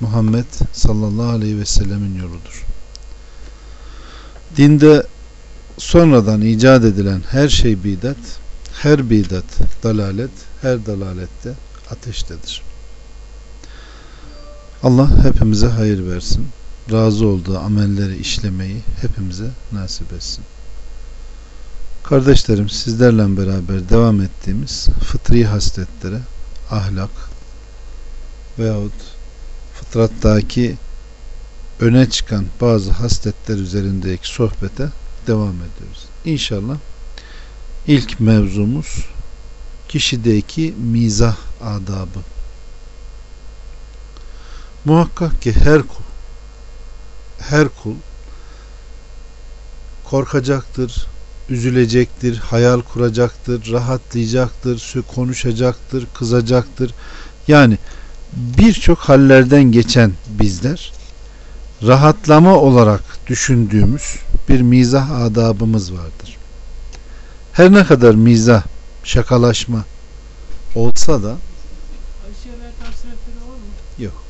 Muhammed sallallahu aleyhi ve sellemin yoludur. Dinde sonradan icat edilen her şey bidat, her bidat dalalet, her dalalette ateştedir. Allah hepimize hayır versin. Razı olduğu amelleri işlemeyi hepimize nasip etsin. Kardeşlerim sizlerle beraber devam ettiğimiz fıtri hasletlere, ahlak veyahut fıtrattaki öne çıkan bazı hasletler üzerindeki sohbete devam ediyoruz. İnşallah ilk mevzumuz kişideki mizah adabı. Muhakkak ki her kul her kul korkacaktır, üzülecektir, hayal kuracaktır, rahatlayacaktır, konuşacaktır, kızacaktır. Yani birçok hallerden geçen bizler rahatlama olarak düşündüğümüz bir mizah adabımız vardır. Her ne kadar mizah, şakalaşma olsa da yok.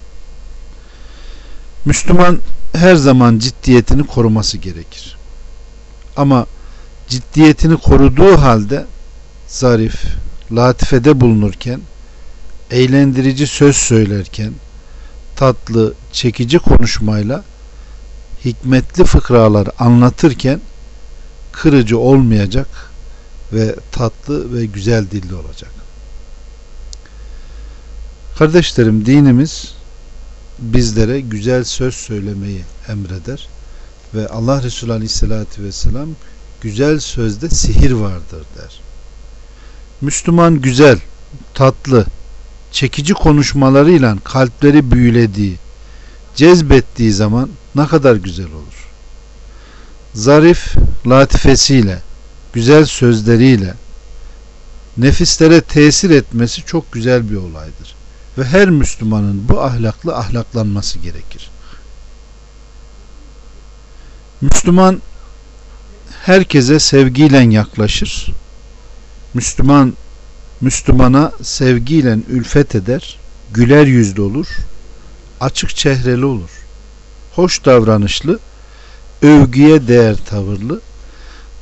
Müslüman her zaman ciddiyetini koruması gerekir. Ama ciddiyetini koruduğu halde zarif, latifede bulunurken eğlendirici söz söylerken tatlı, çekici konuşmayla hikmetli fıkraları anlatırken kırıcı olmayacak ve tatlı ve güzel dilli olacak. Kardeşlerim dinimiz bizlere güzel söz söylemeyi emreder ve Allah Resulü Aleyhisselatü Vesselam güzel sözde sihir vardır der. Müslüman güzel, tatlı, çekici konuşmalarıyla kalpleri büyülediği, cezbettiği zaman ne kadar güzel olur. Zarif latifesiyle, güzel sözleriyle nefislere tesir etmesi çok güzel bir olaydır. Ve her Müslümanın bu ahlaklı ahlaklanması gerekir. Müslüman herkese sevgiyle yaklaşır. Müslüman Müslümana sevgiyle ülfet eder, güler yüzlü olur, açık çehreli olur, hoş davranışlı, övgüye değer tavırlı,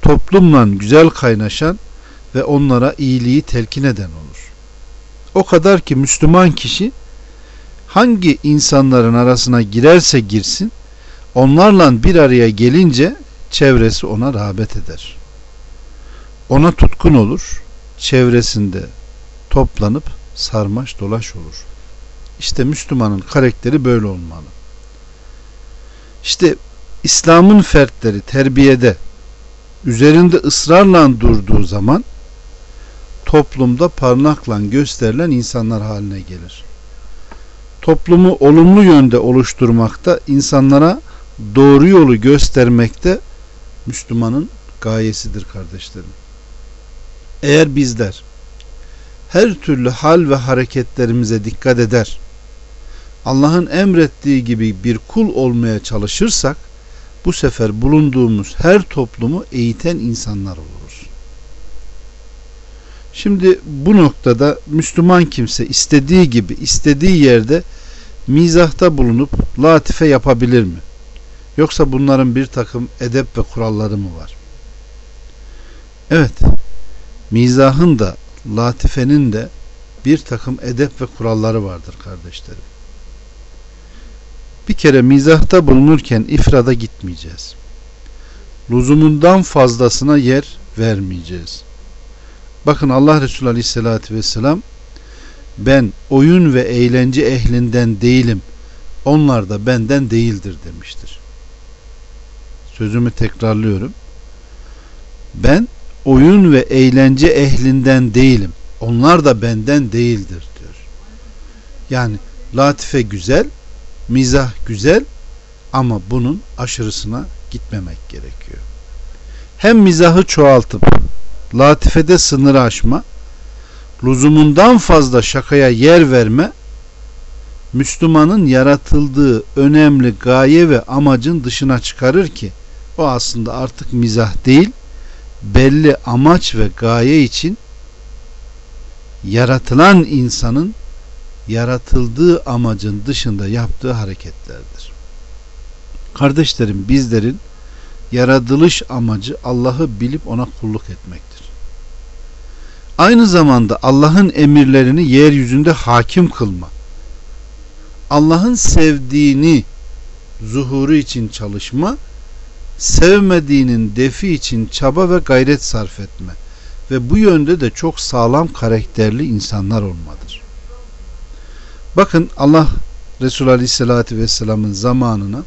toplumla güzel kaynaşan ve onlara iyiliği telkin eden olur. O kadar ki Müslüman kişi hangi insanların arasına girerse girsin, onlarla bir araya gelince çevresi ona rağbet eder. Ona tutkun olur, çevresinde toplanıp sarmaş dolaş olur. İşte Müslümanın karakteri böyle olmalı. İşte İslam'ın fertleri terbiyede üzerinde ısrarla durduğu zaman toplumda parmakla gösterilen insanlar haline gelir. Toplumu olumlu yönde oluşturmakta, insanlara doğru yolu göstermekte Müslümanın gayesidir kardeşlerim. Eğer bizler her türlü hal ve hareketlerimize dikkat eder, Allah'ın emrettiği gibi bir kul olmaya çalışırsak, bu sefer bulunduğumuz her toplumu eğiten insanlar oluruz. Şimdi bu noktada Müslüman kimse istediği gibi, istediği yerde mizahta bulunup latife yapabilir mi? Yoksa bunların bir takım edep ve kuralları mı var? Evet, mizahın da latifenin de bir takım edep ve kuralları vardır kardeşlerim. Bir kere mizahta bulunurken ifrada gitmeyeceğiz. Luzumundan fazlasına yer vermeyeceğiz. Bakın Allah Resulü Aleyhisselatü Vesselam ben oyun ve eğlence ehlinden değilim. Onlar da benden değildir demiştir. Sözümü tekrarlıyorum. Ben oyun ve eğlence ehlinden değilim. Onlar da benden değildir diyor. Yani latife güzel, mizah güzel Ama bunun aşırısına gitmemek gerekiyor. Hem mizahı çoğaltıp latifede sınırı aşma, lüzumundan fazla şakaya yer verme, Müslümanın yaratıldığı önemli gaye ve amacın dışına çıkarır ki o aslında artık mizah değil, belli amaç ve gaye için yaratılan insanın yaratıldığı amacın dışında yaptığı hareketlerdir. Kardeşlerim bizlerin yaratılış amacı Allah'ı bilip ona kulluk etmektir. Aynı zamanda Allah'ın emirlerini yeryüzünde hakim kılma. Allah'ın sevdiğini zuhuru için çalışma, sevmediğinin defi için çaba ve gayret sarf etme ve bu yönde de çok sağlam karakterli insanlar olmadır. Bakın Allah Resulü Aleyhisselatü Vesselam'ın zamanına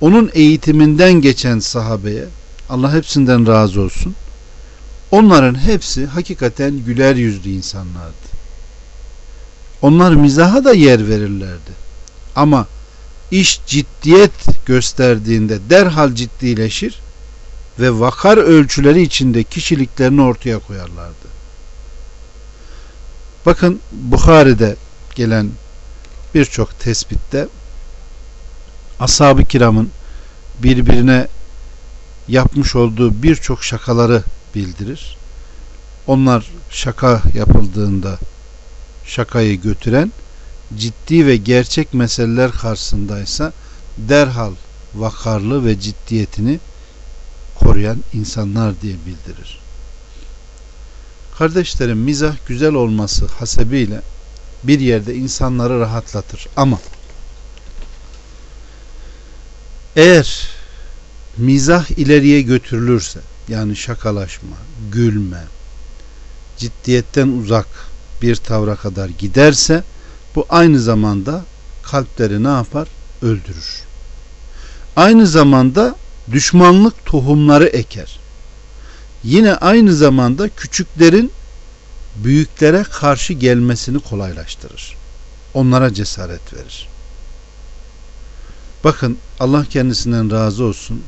onun eğitiminden geçen sahabeye Allah hepsinden razı olsun. Onların hepsi hakikaten güler yüzlü insanlardı. Onlar mizaha da yer verirlerdi. Ama iş ciddiyet gösterdiğinde derhal ciddileşir ve vakar ölçüleri içinde kişiliklerini ortaya koyarlardı. Bakın Bukhari'de gelen birçok tespitte ashab-ı kiramın birbirine yapmış olduğu birçok şakaları bildirir. Onlar şaka yapıldığında şakayı götüren ciddi ve gerçek meseleler karşısındaysa derhal vakarlı ve ciddiyetini koruyan insanlar diye bildirir. Kardeşlerim mizah güzel olması hasebiyle bir yerde insanları rahatlatır ama eğer mizah ileriye götürülürse yani şakalaşma, gülme, ciddiyetten uzak bir tavra kadar giderse bu aynı zamanda kalpleri ne yapar? Öldürür. Aynı zamanda düşmanlık tohumları eker. Yine aynı zamanda küçüklerin büyüklere karşı gelmesini kolaylaştırır. Onlara cesaret verir. Bakın Allah kendisinden razı olsun.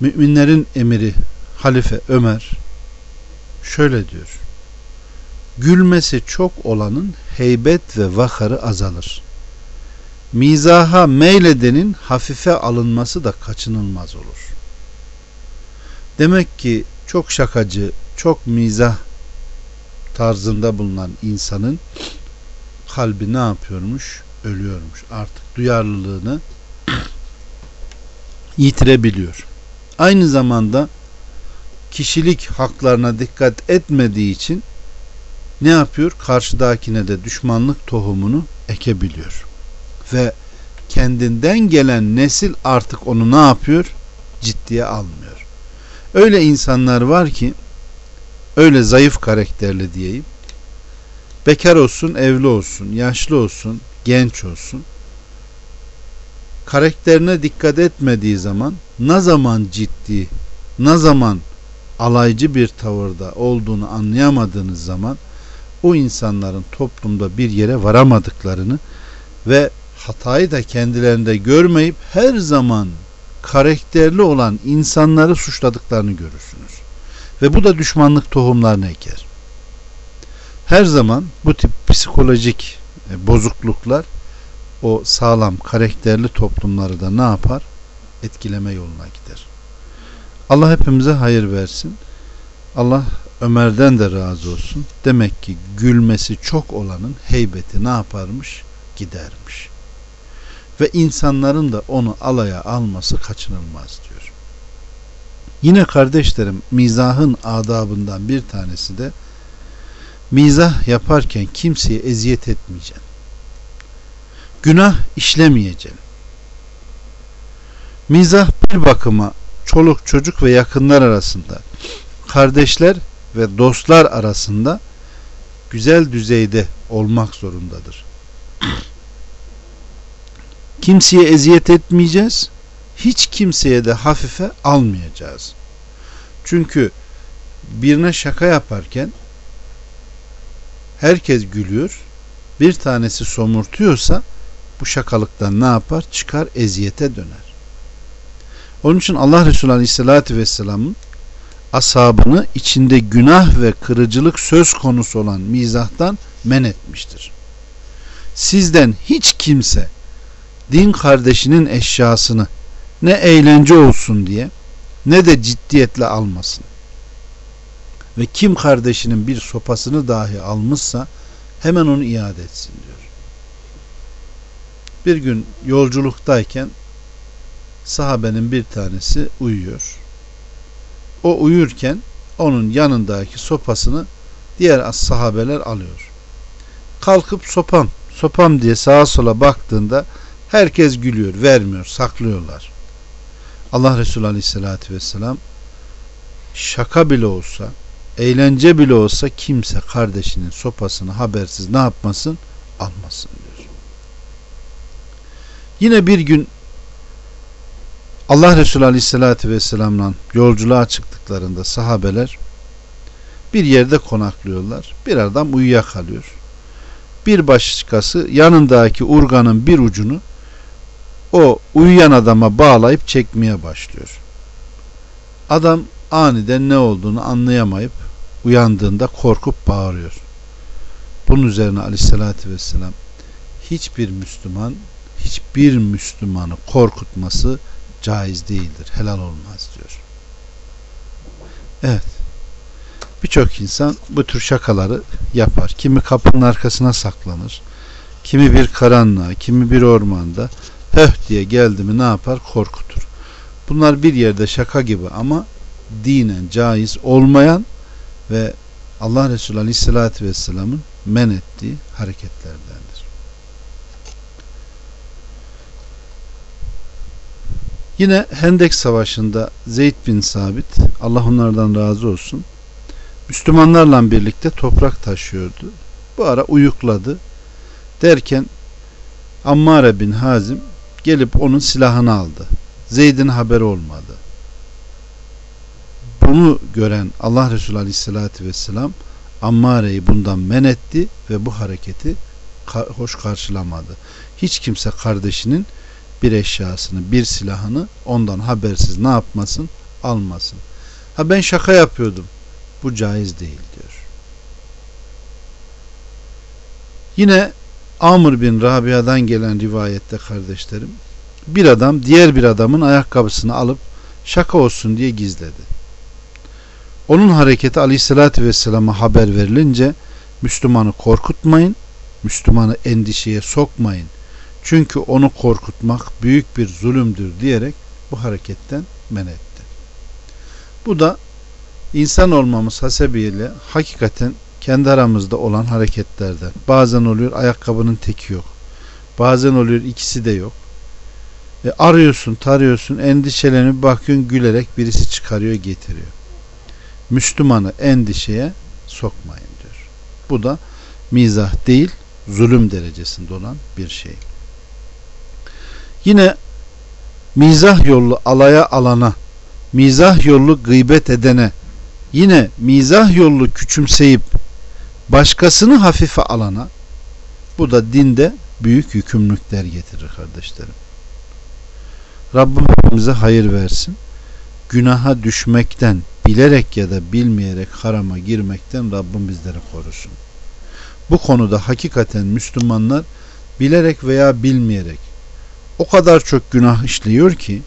Müminlerin emiri Halife Ömer şöyle diyor. Gülmesi çok olanın heybet ve vakarı azalır. Mizaha meyledenin hafife alınması da kaçınılmaz olur. Demek ki çok şakacı, çok mizah tarzında bulunan insanın kalbi ne yapıyormuş? Ölüyormuş. Artık duyarlılığını yitirebiliyor. Aynı zamanda kişilik haklarına dikkat etmediği için ne yapıyor? Karşıdakine de düşmanlık tohumunu ekebiliyor. Ve kendinden gelen nesil artık onu ne yapıyor? Ciddiye almıyor. Öyle insanlar var ki öyle zayıf karakterli diyeyim. Bekar olsun, evli olsun, yaşlı olsun, genç olsun. Karakterine dikkat etmediği zaman ne zaman ciddi, ne zaman alaycı bir tavırda olduğunu anlayamadığınız zaman o insanların toplumda bir yere varamadıklarını ve hatayı da kendilerinde görmeyip her zaman karakterli olan insanları suçladıklarını görürsünüz. Ve bu da düşmanlık tohumlarını eker. Her zaman bu tip psikolojik e, bozukluklar o sağlam karakterli toplumları da ne yapar? Etkileme yoluna gider. Allah hepimize hayır versin. Allah Ömer'den de razı olsun. Demek ki gülmesi çok olanın heybeti ne yaparmış? Gidermiş. Ve insanların da onu alaya alması kaçınılmaz diyor. Yine kardeşlerim mizahın adabından bir tanesi de mizah yaparken kimseye eziyet etmeyeceksin. Günah işlemeyeceksin. Mizah bir bakıma çoluk çocuk ve yakınlar arasında kardeşler ve dostlar arasında güzel düzeyde olmak zorundadır. Kimseye eziyet etmeyeceğiz. Hiç kimseye de hafife almayacağız. Çünkü birine şaka yaparken herkes gülüyor. Bir tanesi somurtuyorsa bu şakalıktan ne yapar? Çıkar eziyete döner. Onun için Allah Resulü Aleyhisselatü Vesselam'ın ashabını içinde günah ve kırıcılık söz konusu olan mizahtan men etmiştir. Sizden hiç kimse din kardeşinin eşyasını ne eğlence olsun diye ne de ciddiyetle almasın. Ve kim kardeşinin bir sopasını dahi almışsa hemen onu iade etsin diyor. Bir gün yolculuktayken sahabenin bir tanesi uyuyor. O uyurken onun yanındaki sopasını diğer sahabeler alıyor. Kalkıp sopam, sopam diye sağa sola baktığında herkes gülüyor, vermiyor, saklıyorlar. Allah Resulü Aleyhisselatü Vesselam şaka bile olsa, eğlence bile olsa kimse kardeşinin sopasını habersiz ne yapmasın? Almasın diyor. Yine bir gün Allah Resulü Aleyhisselatü Vesselam'la yolculuğa çıktıklarında sahabeler bir yerde konaklıyorlar. Bir adam uyuyakalıyor. Bir başkası yanındaki urganın bir ucunu o uyuyan adama bağlayıp çekmeye başlıyor. Adam aniden ne olduğunu anlayamayıp uyandığında korkup bağırıyor. Bunun üzerine aleyhissalatü vesselam hiçbir Müslüman hiçbir Müslümanı korkutması caiz değildir. Helal olmaz diyor. Evet. Birçok insan bu tür şakaları yapar. Kimi kapının arkasına saklanır. Kimi bir karanlığa, kimi bir ormanda höh diye geldi mi ne yapar? Korkutur. Bunlar bir yerde şaka gibi ama dinen caiz olmayan ve Allah Resulü Aleyhisselatü Vesselam'ın men ettiği hareketlerdendir. Yine Hendek Savaşı'nda Zeyd bin Sabit Allah onlardan razı olsun Müslümanlarla birlikte toprak taşıyordu. Bu ara uyukladı. Derken Ammare bin Hazim gelip onun silahını aldı. Zeyd'in haberi olmadı. Bunu gören Allah Resulü Aleyhisselatü Vesselam Ammare'yi bundan men etti ve bu hareketi hoş karşılamadı. Hiç kimse kardeşinin bir eşyasını, bir silahını ondan habersiz ne yapmasın? Almasın. Ha ben şaka yapıyordum. Bu caiz değil diyor. Yine Amr bin Rabia'dan gelen rivayette kardeşlerim bir adam diğer bir adamın ayakkabısını alıp şaka olsun diye gizledi. Onun hareketi aleyhissalatü vesselama haber verilince Müslümanı korkutmayın, Müslümanı endişeye sokmayın. Çünkü onu korkutmak büyük bir zulümdür diyerek bu hareketten men etti. Bu da insan olmamız hasebiyle hakikaten kendi aramızda olan hareketlerden. Bazen oluyor ayakkabının teki yok. Bazen oluyor ikisi de yok. E arıyorsun, tarıyorsun, endişelenip bakıyorsun gülerek birisi çıkarıyor, getiriyor. Müslümanı endişeye sokmayın diyor. Bu da mizah değil, zulüm derecesinde olan bir şey. Yine mizah yollu alaya alana, mizah yollu gıybet edene, yine mizah yollu küçümseyip başkasını hafife alana bu da dinde büyük yükümlülükler getirir kardeşlerim. Rabbim hepimize hayır versin. Günaha düşmekten, bilerek ya da bilmeyerek harama girmekten Rabbim bizleri korusun. Bu konuda hakikaten Müslümanlar bilerek veya bilmeyerek o kadar çok günah işliyor ki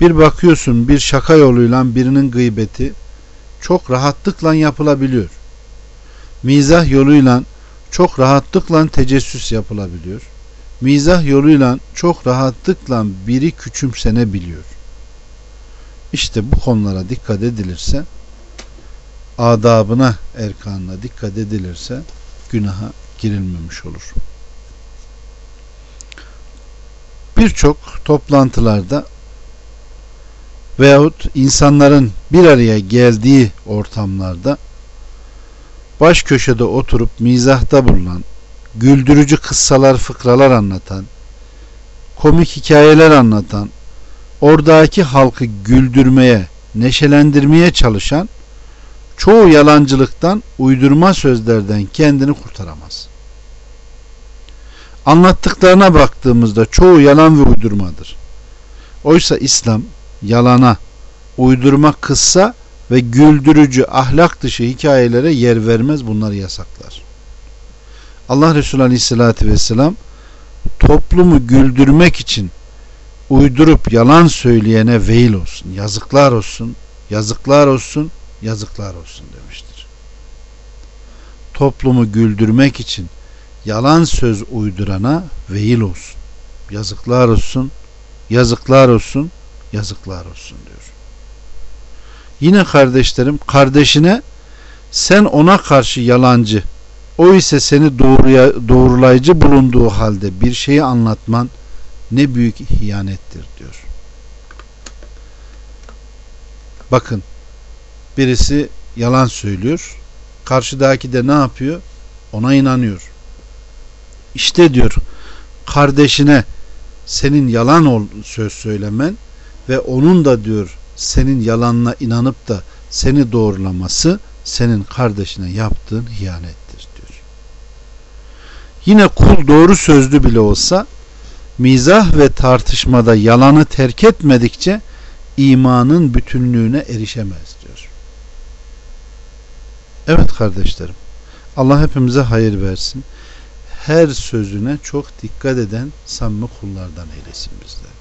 bir bakıyorsun bir şaka yoluyla birinin gıybeti çok rahatlıkla yapılabiliyor. Mizah yoluyla çok rahatlıkla tecessüs yapılabiliyor. Mizah yoluyla çok rahatlıkla biri küçümsenebiliyor. İşte bu konulara dikkat edilirse adabına, erkanına dikkat edilirse günaha girilmemiş olur. Birçok toplantılarda veyahut insanların bir araya geldiği ortamlarda baş köşede oturup mizahta bulunan, güldürücü kıssalar, fıkralar anlatan, komik hikayeler anlatan, oradaki halkı güldürmeye, neşelendirmeye çalışan çoğu yalancılıktan, uydurma sözlerden kendini kurtaramaz. Anlattıklarına baktığımızda çoğu yalan ve uydurmadır. Oysa İslam yalana, uydurma kıssa ve güldürücü ahlak dışı hikayelere yer vermez bunları yasaklar. Allah Resulü Aleyhisselatü Vesselam toplumu güldürmek için uydurup yalan söyleyene veil olsun, yazıklar olsun, yazıklar olsun, yazıklar olsun demiştir. Toplumu güldürmek için yalan söz uydurana veil olsun, yazıklar olsun, yazıklar olsun, yazıklar olsun diyor. Yine kardeşlerim kardeşine sen ona karşı yalancı, o ise seni doğruya, doğrulayıcı bulunduğu halde bir şeyi anlatman ne büyük ihanettir diyor. Bakın birisi yalan söylüyor. Karşıdaki de ne yapıyor? Ona inanıyor. İşte diyor kardeşine senin yalan ol, söz söylemen ve onun da diyor senin yalanına inanıp da seni doğrulaması senin kardeşine yaptığın hiyanettir diyor. Yine kul doğru sözlü bile olsa mizah ve tartışmada yalanı terk etmedikçe imanın bütünlüğüne erişemez diyor. Evet kardeşlerim. Allah hepimize hayır versin. Her sözüne çok dikkat eden samimi kullardan eylesin bizleri.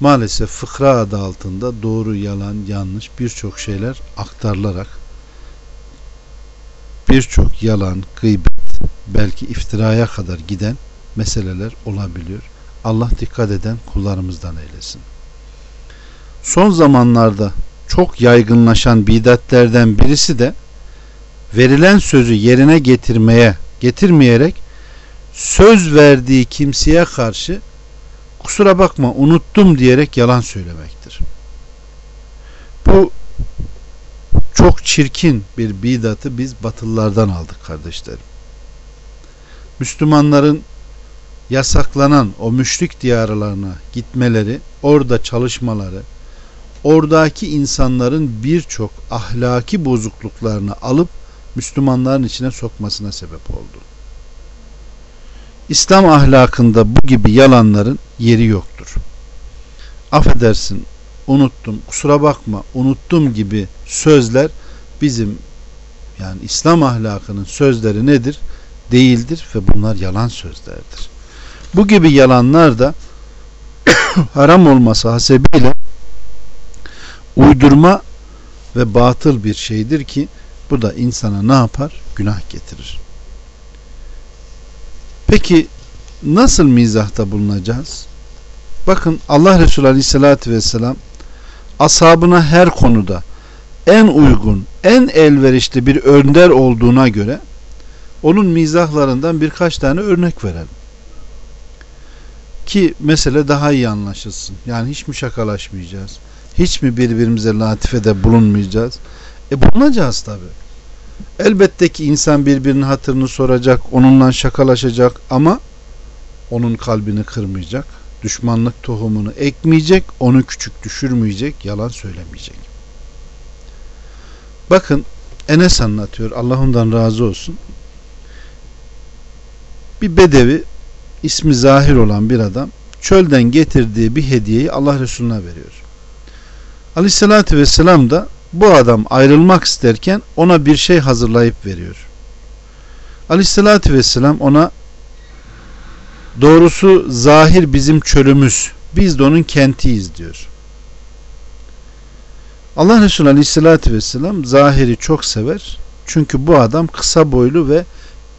Maalesef fıkra adı altında doğru, yalan, yanlış birçok şeyler aktarılarak birçok yalan, gıybet, belki iftiraya kadar giden meseleler olabiliyor. Allah dikkat eden kullarımızdan eylesin. Son zamanlarda çok yaygınlaşan bidatlerden birisi de verilen sözü yerine getirmeye getirmeyerek söz verdiği kimseye karşı kusura bakma unuttum diyerek yalan söylemektir. Bu çok çirkin bir bidatı biz batılılardan aldık kardeşlerim. Müslümanların yasaklanan o müşrik diyarlarına gitmeleri, orada çalışmaları, oradaki insanların birçok ahlaki bozukluklarını alıp Müslümanların içine sokmasına sebep oldu. İslam ahlakında bu gibi yalanların yeri yoktur. Affedersin, unuttum, kusura bakma, unuttum gibi sözler bizim yani İslam ahlakının sözleri nedir? Değildir ve bunlar yalan sözlerdir. Bu gibi yalanlar da haram olması hasebiyle uydurma ve batıl bir şeydir ki bu da insana ne yapar? Günah getirir. Peki nasıl mizahta bulunacağız? Bakın Allah Resulü Aleyhisselatü Vesselam ashabına her konuda en uygun, en elverişli bir önder olduğuna göre onun mizahlarından birkaç tane örnek verelim. Ki mesele daha iyi anlaşılsın. Yani hiç mi şakalaşmayacağız? Hiç mi birbirimize latifede bulunmayacağız? E bulunacağız tabi. Elbette ki insan birbirinin hatırını soracak, onunla şakalaşacak ama onun kalbini kırmayacak, düşmanlık tohumunu ekmeyecek, onu küçük düşürmeyecek, yalan söylemeyecek. Bakın Enes anlatıyor, Allah ondan razı olsun. Bir bedevi ismi zahir olan bir adam çölden getirdiği bir hediyeyi Allah Resulüne veriyor. Aleyhissalatü vesselam da bu adam ayrılmak isterken ona bir şey hazırlayıp veriyor. Aleyhissalatü vesselam ona doğrusu zahir bizim çölümüz biz de onun kentiyiz diyor. Allah Resulü Aleyhisselatü Vesselam zahiri çok sever. Çünkü bu adam kısa boylu ve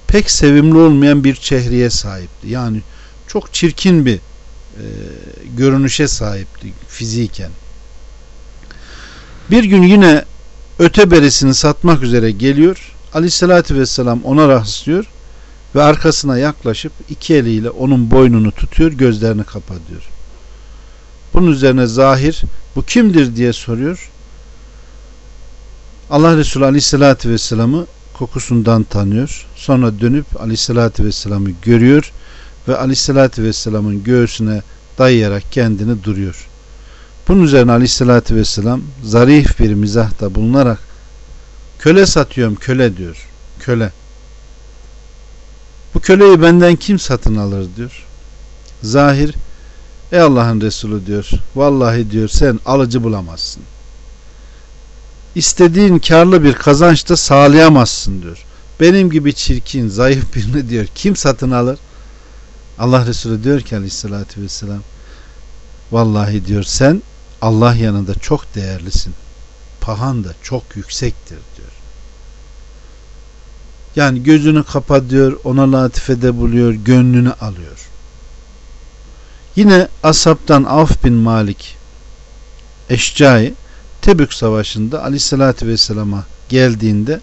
pek sevimli olmayan bir çehreye sahipti. Yani çok çirkin bir e, görünüşe sahipti fiziken. Bir gün yine öte beresini satmak üzere geliyor. Aleyhissalatü vesselam ona rastlıyor ve arkasına yaklaşıp iki eliyle onun boynunu tutuyor, gözlerini kapatıyor. Bunun üzerine zahir bu kimdir diye soruyor. Allah Resulü Aleyhisselatü Vesselam'ı kokusundan tanıyor. Sonra dönüp Aleyhisselatü Vesselam'ı görüyor ve Aleyhisselatü Vesselam'ın göğsüne dayayarak kendini duruyor. Bunun üzerine Aleyhisselatü Vesselam zarif bir mizahta bulunarak köle satıyorum köle diyor. Köle. Bu köleyi benden kim satın alır diyor. Zahir ey Allah'ın Resulü diyor. Vallahi diyor sen alıcı bulamazsın. İstediğin karlı bir kazanç da sağlayamazsın diyor. Benim gibi çirkin, zayıf birini diyor kim satın alır? Allah Resulü diyor ki aleyhissalatü vesselam vallahi diyor sen Allah yanında çok değerlisin. Pahan da çok yüksektir diyor. Yani gözünü kapa diyor, ona latifede buluyor, gönlünü alıyor. Yine Asap'tan Avf bin Malik Eşcai Tebük Savaşı'nda Aleyhisselatü Vesselam'a geldiğinde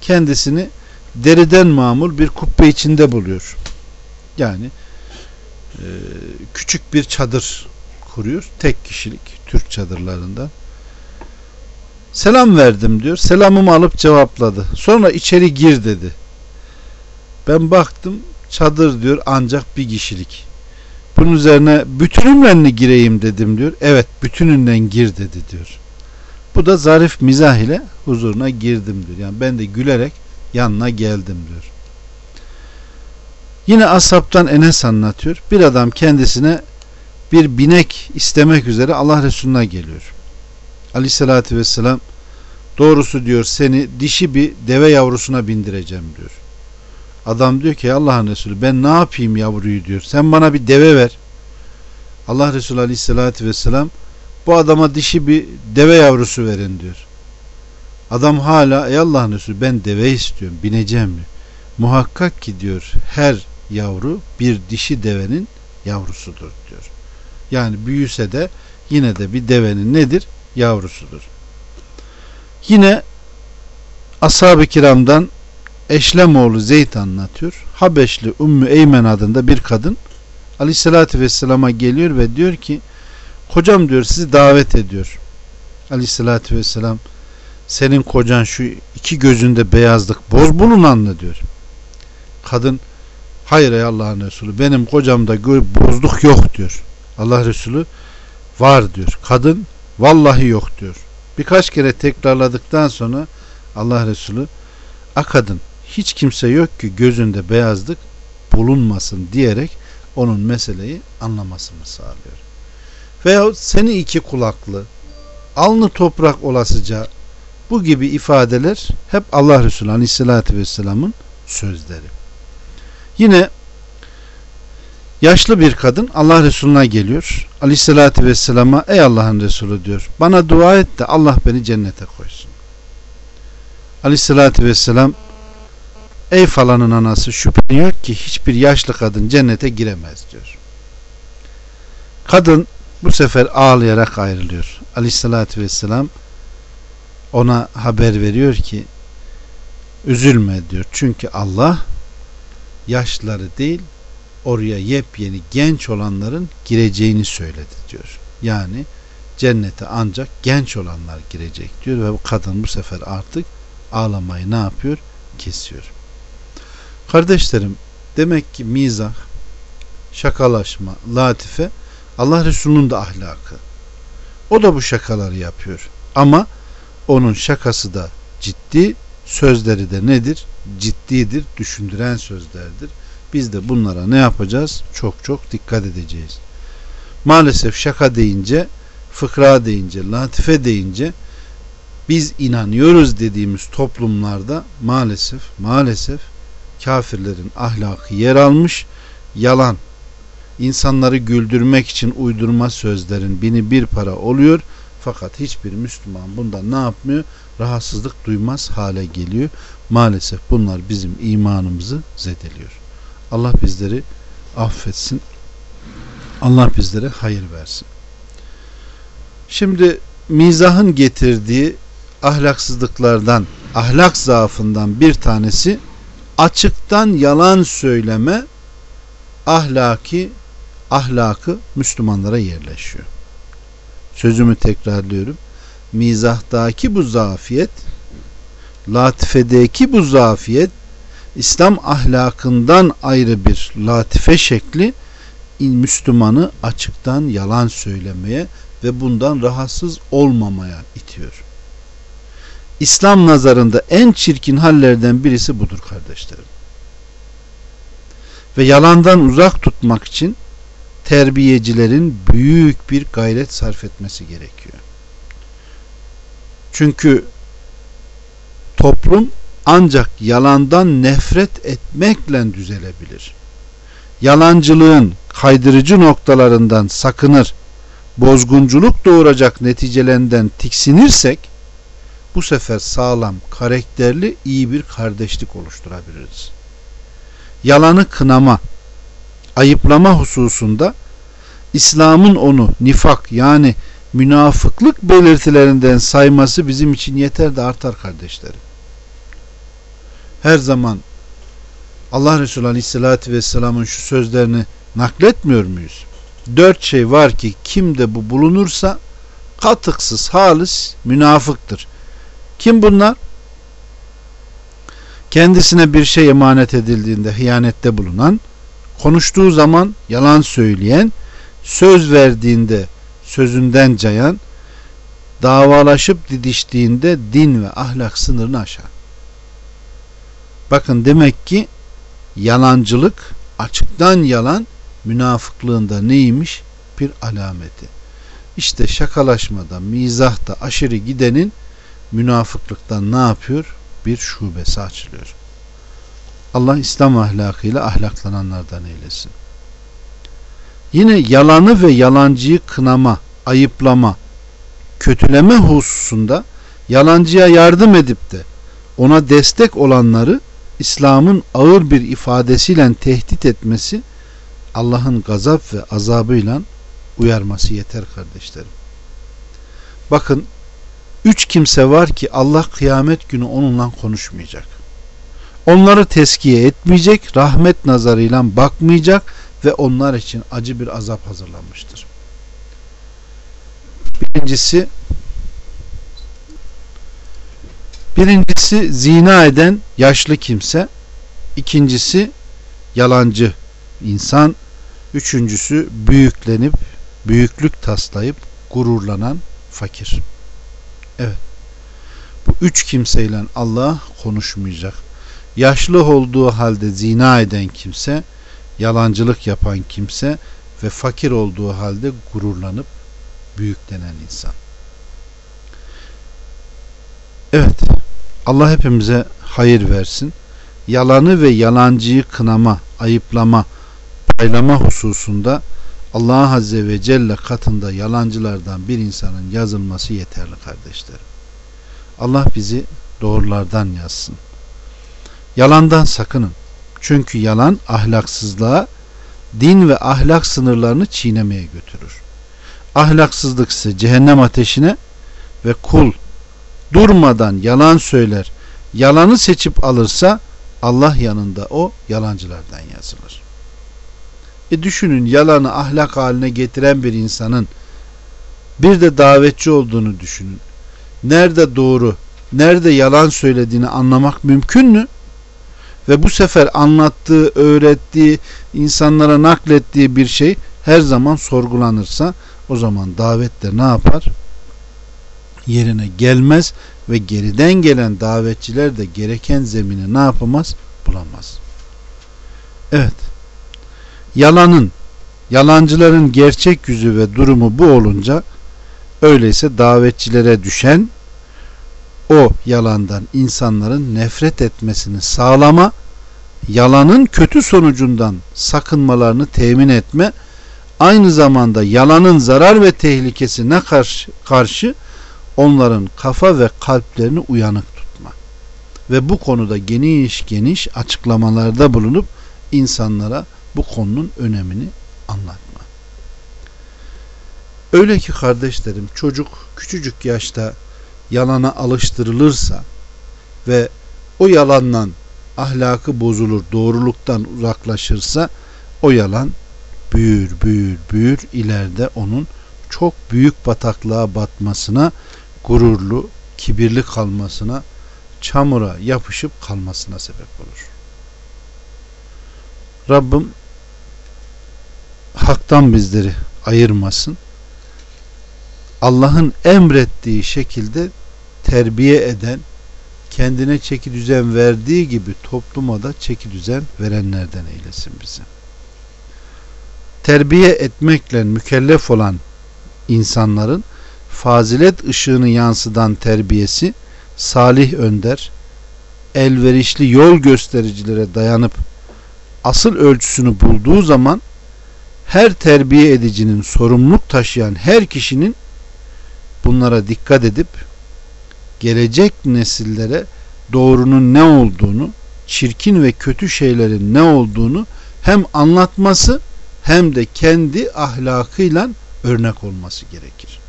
kendisini deriden mamul bir kubbe içinde buluyor. Yani e, küçük bir çadır kuruyor. Tek kişilik Türk çadırlarında. Selam verdim diyor. Selamımı alıp cevapladı. Sonra içeri gir dedi. Ben baktım çadır diyor ancak bir kişilik. Bunun üzerine bütünümle mi gireyim dedim diyor. Evet bütününden gir dedi diyor. Bu da zarif mizah ile huzuruna girdim diyor. Yani ben de gülerek yanına geldim diyor. Yine asaptan Enes anlatıyor. Bir adam kendisine bir binek istemek üzere Allah Resulüne geliyor. Aleyhissalatü vesselam doğrusu diyor seni dişi bir deve yavrusuna bindireceğim diyor. Adam diyor ki Allah'ın Resulü ben ne yapayım yavruyu diyor. Sen bana bir deve ver. Allah Resulü Aleyhisselatü Vesselam bu adama dişi bir deve yavrusu verin diyor. Adam hala ey Allah'ın Resulü ben deve istiyorum bineceğim mi? Muhakkak ki diyor her yavru bir dişi devenin yavrusudur diyor. Yani büyüse de yine de bir devenin nedir? Yavrusudur. Yine ashab-ı kiramdan Eşlemoğlu Zeyd anlatıyor. Habeşli Ümmü Eymen adında bir kadın Aleyhisselatü Vesselam'a geliyor ve diyor ki kocam diyor sizi davet ediyor. Aleyhisselatü Vesselam senin kocan şu iki gözünde beyazlık boz bulunanlı diyor. Kadın hayır ey Allah'ın Resulü benim kocamda bozluk yok diyor. Allah Resulü var diyor. Kadın vallahi yok diyor. Birkaç kere tekrarladıktan sonra Allah Resulü a kadın hiç kimse yok ki gözünde beyazlık bulunmasın diyerek onun meseleyi anlamasını sağlıyor. Veyahut seni iki kulaklı, alnı toprak olasıca bu gibi ifadeler hep Allah Resulü Aleyhisselatü Vesselam'ın sözleri. Yine yaşlı bir kadın Allah Resulüne geliyor. Aleyhisselatü Vesselam'a ey Allah'ın Resulü diyor. Bana dua et de Allah beni cennete koysun. Aleyhisselatü Vesselam ey falanın anası şüphen yok ki hiçbir yaşlı kadın cennete giremez diyor. Kadın bu sefer ağlayarak ayrılıyor. Aleyhissalatü vesselam ona haber veriyor ki üzülme diyor. Çünkü Allah yaşları değil oraya yepyeni genç olanların gireceğini söyledi diyor. Yani cennete ancak genç olanlar girecek diyor ve bu kadın bu sefer artık ağlamayı ne yapıyor? Kesiyor. Kardeşlerim demek ki mizah, şakalaşma, latife Allah Resulü'nün de ahlakı. O da bu şakaları yapıyor. Ama onun şakası da ciddi, sözleri de nedir? Ciddidir, düşündüren sözlerdir. Biz de bunlara ne yapacağız? Çok çok dikkat edeceğiz. Maalesef şaka deyince, fıkra deyince, latife deyince biz inanıyoruz dediğimiz toplumlarda maalesef maalesef kafirlerin ahlakı yer almış, yalan, insanları güldürmek için uydurma sözlerin bini bir para oluyor. Fakat hiçbir Müslüman bundan ne yapmıyor? Rahatsızlık duymaz hale geliyor. Maalesef bunlar bizim imanımızı zedeliyor. Allah bizleri affetsin. Allah bizlere hayır versin. Şimdi mizahın getirdiği ahlaksızlıklardan, ahlak zaafından bir tanesi açıktan yalan söyleme ahlaki ahlakı Müslümanlara yerleşiyor. Sözümü tekrarlıyorum. Mizahtaki bu zafiyet, latifedeki bu zafiyet, İslam ahlakından ayrı bir latife şekli Müslümanı açıktan yalan söylemeye ve bundan rahatsız olmamaya itiyor. İslam nazarında en çirkin hallerden birisi budur kardeşlerim. ve yalandan uzak tutmak için terbiyecilerin büyük bir gayret sarf etmesi gerekiyor. Çünkü toplum ancak yalandan nefret etmekle düzelebilir. Yalancılığın kaydırıcı noktalarından sakınır, bozgunculuk doğuracak neticelerinden tiksinirsek bu sefer sağlam, karakterli, iyi bir kardeşlik oluşturabiliriz. Yalanı kınama, ayıplama hususunda İslam'ın onu nifak yani münafıklık belirtilerinden sayması bizim için yeter de artar kardeşlerim. Her zaman Allah Resulü Aleyhisselatü Vesselam'ın şu sözlerini nakletmiyor muyuz? Dört şey var ki kimde bu bulunursa katıksız halis münafıktır. Kim bunlar? Kendisine bir şey emanet edildiğinde hıyanette bulunan, konuştuğu zaman yalan söyleyen, söz verdiğinde sözünden cayan, davalaşıp didiştiğinde din ve ahlak sınırını aşar. Bakın demek ki yalancılık, açıktan yalan münafıklığında neymiş? Bir alameti. İşte şakalaşmada, mizahta aşırı gidenin münafıklıktan ne yapıyor? Bir şubesi açılıyor. Allah İslam ahlakıyla ahlaklananlardan eylesin. Yine yalanı ve yalancıyı kınama, ayıplama, kötüleme hususunda yalancıya yardım edip de ona destek olanları İslam'ın ağır bir ifadesiyle tehdit etmesi Allah'ın gazap ve azabıyla uyarması yeter kardeşlerim. Bakın üç kimse var ki Allah kıyamet günü onunla konuşmayacak. Onları teskiye etmeyecek, rahmet nazarıyla bakmayacak ve onlar için acı bir azap hazırlanmıştır. Birincisi Birincisi zina eden yaşlı kimse, ikincisi yalancı insan, üçüncüsü büyüklenip büyüklük taslayıp gururlanan fakir. Evet. Bu üç kimseyle Allah konuşmayacak. Yaşlı olduğu halde zina eden kimse, yalancılık yapan kimse ve fakir olduğu halde gururlanıp büyüklenen insan. Evet. Allah hepimize hayır versin. Yalanı ve yalancıyı kınama, ayıplama, paylama hususunda Allah Azze ve Celle katında yalancılardan bir insanın yazılması yeterli kardeşlerim. Allah bizi doğrulardan yazsın. Yalandan sakının. Çünkü yalan ahlaksızlığa, din ve ahlak sınırlarını çiğnemeye götürür. Ahlaksızlık ise cehennem ateşine ve kul durmadan yalan söyler, yalanı seçip alırsa Allah yanında o yalancılardan yazılır. E düşünün yalanı ahlak haline getiren bir insanın bir de davetçi olduğunu düşünün. Nerede doğru, nerede yalan söylediğini anlamak mümkün mü? Ve bu sefer anlattığı, öğrettiği, insanlara naklettiği bir şey her zaman sorgulanırsa o zaman davette ne yapar? Yerine gelmez ve geriden gelen davetçiler de gereken zemini ne yapamaz? Bulamaz. Evet. Yalanın, yalancıların gerçek yüzü ve durumu bu olunca öyleyse davetçilere düşen o yalandan insanların nefret etmesini sağlama, yalanın kötü sonucundan sakınmalarını temin etme, aynı zamanda yalanın zarar ve tehlikesine karşı, karşı onların kafa ve kalplerini uyanık tutma ve bu konuda geniş geniş açıklamalarda bulunup insanlara bu konunun önemini anlatma. Öyle ki kardeşlerim çocuk küçücük yaşta yalana alıştırılırsa ve o yalanla ahlakı bozulur, doğruluktan uzaklaşırsa o yalan büyür, büyür, büyür ileride onun çok büyük bataklığa batmasına gururlu, kibirli kalmasına, çamura yapışıp kalmasına sebep olur. Rabbim haktan bizleri ayırmasın. Allah'ın emrettiği şekilde terbiye eden, kendine çeki düzen verdiği gibi topluma da çeki düzen verenlerden eylesin bizi. Terbiye etmekle mükellef olan insanların fazilet ışığını yansıdan terbiyesi salih önder, elverişli yol göstericilere dayanıp asıl ölçüsünü bulduğu zaman her terbiye edicinin sorumluluk taşıyan her kişinin bunlara dikkat edip gelecek nesillere doğrunun ne olduğunu, çirkin ve kötü şeylerin ne olduğunu hem anlatması hem de kendi ahlakıyla örnek olması gerekir.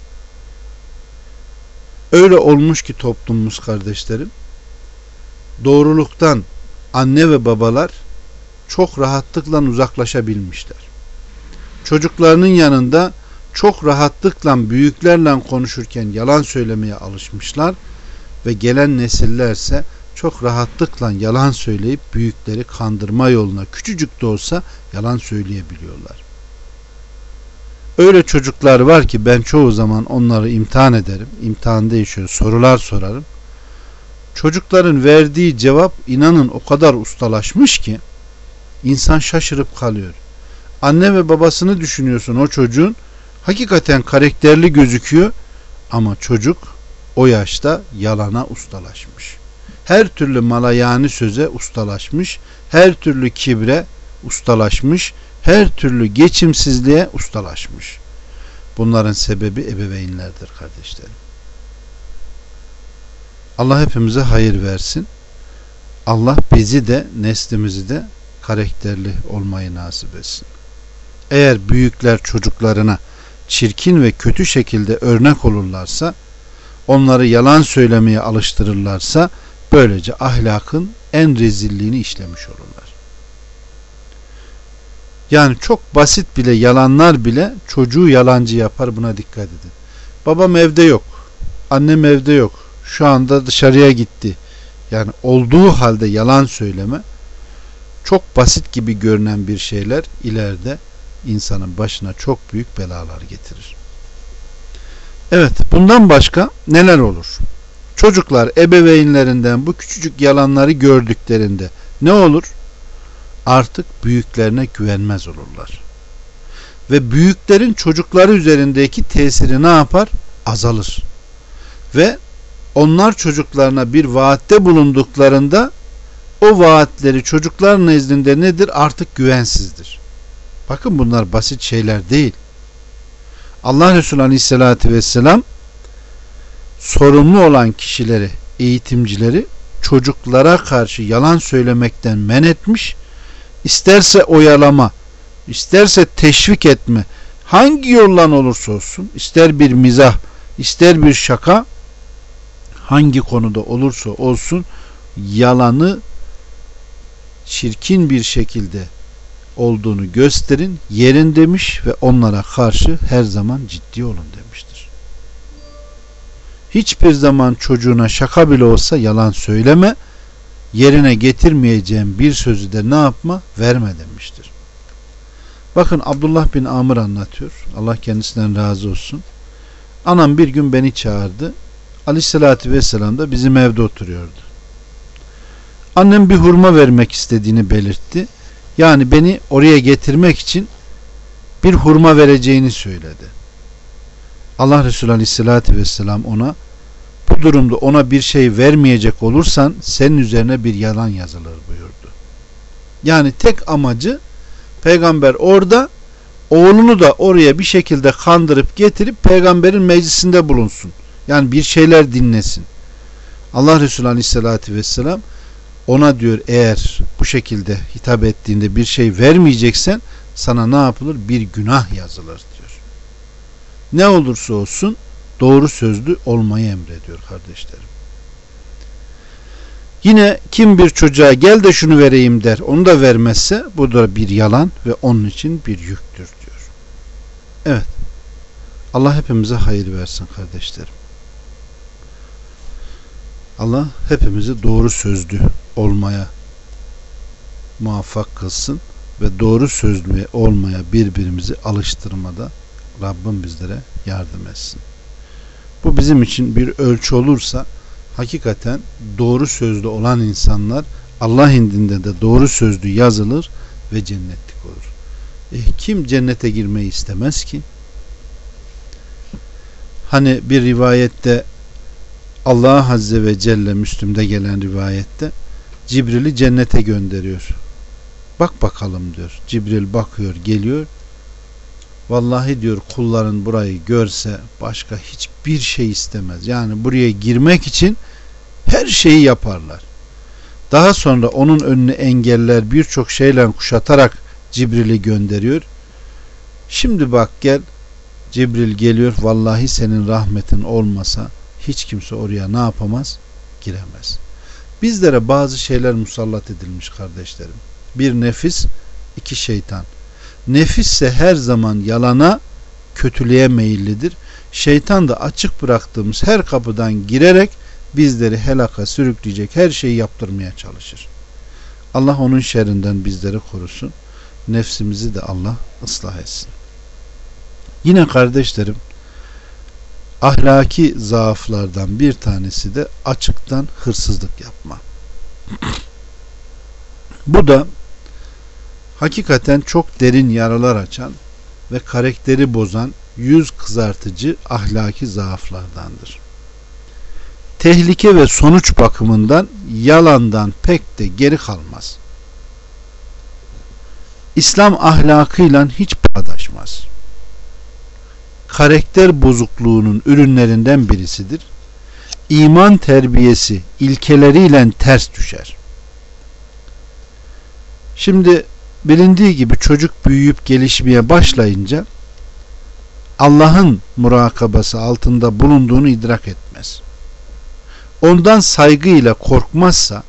Öyle olmuş ki toplumumuz kardeşlerim, doğruluktan anne ve babalar çok rahatlıkla uzaklaşabilmişler. Çocuklarının yanında çok rahatlıkla büyüklerle konuşurken yalan söylemeye alışmışlar ve gelen nesillerse çok rahatlıkla yalan söyleyip büyükleri kandırma yoluna küçücük de olsa yalan söyleyebiliyorlar. Öyle çocuklar var ki ben çoğu zaman onları imtihan ederim. İmtihan değişiyor. Sorular sorarım. Çocukların verdiği cevap inanın o kadar ustalaşmış ki insan şaşırıp kalıyor. Anne ve babasını düşünüyorsun o çocuğun hakikaten karakterli gözüküyor ama çocuk o yaşta yalana ustalaşmış. Her türlü malayani söze ustalaşmış, her türlü kibre ustalaşmış, her türlü geçimsizliğe ustalaşmış. Bunların sebebi ebeveynlerdir kardeşlerim. Allah hepimize hayır versin. Allah bizi de neslimizi de karakterli olmayı nasip etsin. Eğer büyükler çocuklarına çirkin ve kötü şekilde örnek olurlarsa, onları yalan söylemeye alıştırırlarsa, böylece ahlakın en rezilliğini işlemiş olurlar. Yani çok basit bile yalanlar bile çocuğu yalancı yapar buna dikkat edin. Babam evde yok. Annem evde yok. Şu anda dışarıya gitti. Yani olduğu halde yalan söyleme çok basit gibi görünen bir şeyler ileride insanın başına çok büyük belalar getirir. Evet bundan başka neler olur? Çocuklar ebeveynlerinden bu küçücük yalanları gördüklerinde ne olur? Artık büyüklerine güvenmez olurlar. Ve büyüklerin çocukları üzerindeki tesiri ne yapar? Azalır. Ve onlar çocuklarına bir vaatte bulunduklarında o vaatleri çocuklar nezdinde nedir? Artık güvensizdir. Bakın bunlar basit şeyler değil. Allah Resulü Aleyhisselatü Vesselam sorumlu olan kişileri, eğitimcileri çocuklara karşı yalan söylemekten men etmiş. İsterse oyalama, isterse teşvik etme, hangi yoldan olursa olsun, ister bir mizah, ister bir şaka, hangi konuda olursa olsun yalanı çirkin bir şekilde olduğunu gösterin, yerin demiş ve onlara karşı her zaman ciddi olun demiştir. Hiçbir zaman çocuğuna şaka bile olsa yalan söyleme, yerine getirmeyeceğim bir sözü de ne yapma? Verme demiştir. Bakın Abdullah bin Amr anlatıyor. Allah kendisinden razı olsun. Anam bir gün beni çağırdı. Aleyhissalatü vesselam da bizim evde oturuyordu. Annem bir hurma vermek istediğini belirtti. Yani beni oraya getirmek için bir hurma vereceğini söyledi. Allah Resulü Aleyhisselatü Vesselam ona bu durumda ona bir şey vermeyecek olursan senin üzerine bir yalan yazılır buyurdu. Yani tek amacı peygamber orada oğlunu da oraya bir şekilde kandırıp getirip peygamberin meclisinde bulunsun. Yani bir şeyler dinlesin. Allah Resulü Aleyhisselatü Vesselam ona diyor eğer bu şekilde hitap ettiğinde bir şey vermeyeceksen sana ne yapılır? Bir günah yazılır diyor. Ne olursa olsun doğru sözlü olmayı emrediyor kardeşlerim. Yine kim bir çocuğa gel de şunu vereyim der onu da vermezse bu da bir yalan ve onun için bir yüktür diyor. Evet. Allah hepimize hayır versin kardeşlerim. Allah hepimizi doğru sözlü olmaya muvaffak kılsın ve doğru sözlü olmaya birbirimizi alıştırmada Rabbim bizlere yardım etsin. Bu bizim için bir ölçü olursa hakikaten doğru sözlü olan insanlar Allah indinde de doğru sözlü yazılır ve cennetlik olur. E, kim cennete girmeyi istemez ki? Hani bir rivayette Allah Azze ve Celle Müslüm'de gelen rivayette Cibril'i cennete gönderiyor. Bak bakalım diyor. Cibril bakıyor geliyor. Vallahi diyor kulların burayı görse başka hiçbir şey istemez. Yani buraya girmek için her şeyi yaparlar. Daha sonra onun önünü engeller birçok şeyle kuşatarak Cibril'i gönderiyor. Şimdi bak gel Cibril geliyor vallahi senin rahmetin olmasa hiç kimse oraya ne yapamaz? Giremez. Bizlere bazı şeyler musallat edilmiş kardeşlerim. Bir nefis, iki şeytan. Nefis ise her zaman yalana, kötülüğe meyillidir. Şeytan da açık bıraktığımız her kapıdan girerek bizleri helaka sürükleyecek her şeyi yaptırmaya çalışır. Allah onun şerrinden bizleri korusun. Nefsimizi de Allah ıslah etsin. Yine kardeşlerim ahlaki zaaflardan bir tanesi de açıktan hırsızlık yapma. Bu da hakikaten çok derin yaralar açan ve karakteri bozan yüz kızartıcı ahlaki zaaflardandır. Tehlike ve sonuç bakımından yalandan pek de geri kalmaz. İslam ahlakıyla hiç paydaşmaz. Karakter bozukluğunun ürünlerinden birisidir. İman terbiyesi ilkeleriyle ters düşer. Şimdi bilindiği gibi çocuk büyüyüp gelişmeye başlayınca Allah'ın murakabası altında bulunduğunu idrak etmez. Ondan saygıyla korkmazsa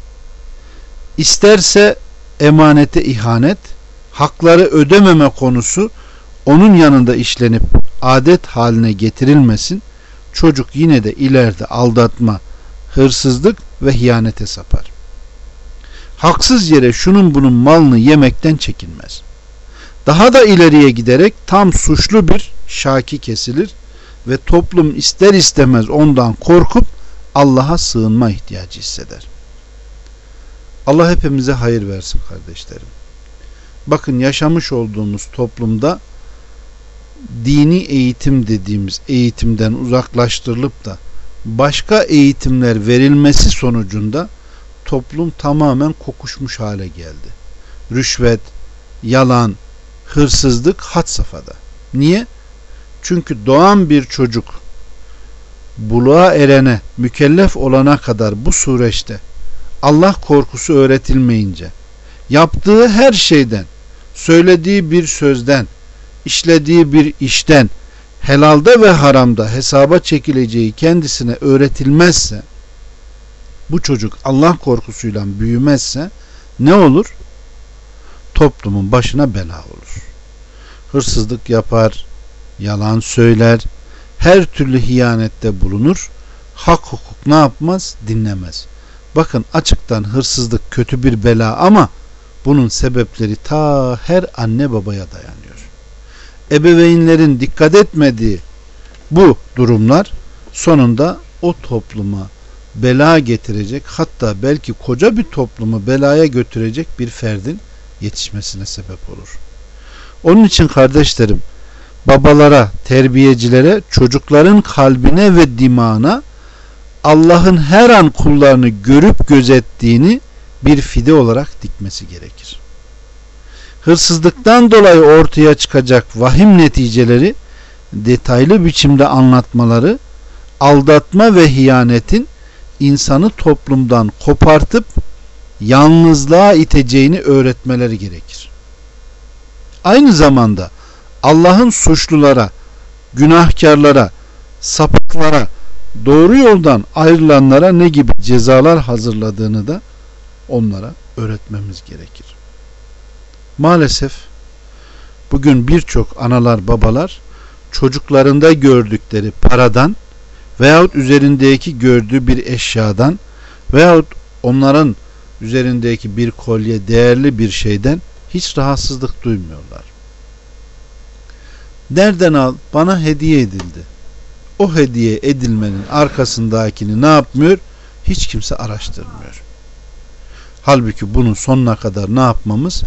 isterse emanete ihanet, hakları ödememe konusu onun yanında işlenip adet haline getirilmesin. Çocuk yine de ileride aldatma, hırsızlık ve hiyanete sapar haksız yere şunun bunun malını yemekten çekinmez. Daha da ileriye giderek tam suçlu bir şaki kesilir ve toplum ister istemez ondan korkup Allah'a sığınma ihtiyacı hisseder. Allah hepimize hayır versin kardeşlerim. Bakın yaşamış olduğumuz toplumda dini eğitim dediğimiz eğitimden uzaklaştırılıp da başka eğitimler verilmesi sonucunda toplum tamamen kokuşmuş hale geldi. Rüşvet, yalan, hırsızlık had safhada. Niye? Çünkü doğan bir çocuk buluğa erene, mükellef olana kadar bu süreçte Allah korkusu öğretilmeyince yaptığı her şeyden, söylediği bir sözden, işlediği bir işten, helalda ve haramda hesaba çekileceği kendisine öğretilmezse bu çocuk Allah korkusuyla büyümezse ne olur? Toplumun başına bela olur. Hırsızlık yapar, yalan söyler, her türlü hiyanette bulunur. Hak hukuk ne yapmaz? Dinlemez. Bakın açıktan hırsızlık kötü bir bela ama bunun sebepleri ta her anne babaya dayanıyor. Ebeveynlerin dikkat etmediği bu durumlar sonunda o topluma bela getirecek hatta belki koca bir toplumu belaya götürecek bir ferdin yetişmesine sebep olur. Onun için kardeşlerim babalara, terbiyecilere, çocukların kalbine ve dimağına Allah'ın her an kullarını görüp gözettiğini bir fide olarak dikmesi gerekir. Hırsızlıktan dolayı ortaya çıkacak vahim neticeleri detaylı biçimde anlatmaları, aldatma ve hiyanetin insanı toplumdan kopartıp yalnızlığa iteceğini öğretmeleri gerekir. Aynı zamanda Allah'ın suçlulara, günahkarlara, sapıklara, doğru yoldan ayrılanlara ne gibi cezalar hazırladığını da onlara öğretmemiz gerekir. Maalesef bugün birçok analar babalar çocuklarında gördükleri paradan veyahut üzerindeki gördüğü bir eşyadan veyahut onların üzerindeki bir kolye değerli bir şeyden hiç rahatsızlık duymuyorlar. Nereden al? Bana hediye edildi. O hediye edilmenin arkasındakini ne yapmıyor? hiç kimse araştırmıyor. Halbuki bunun sonuna kadar ne yapmamız?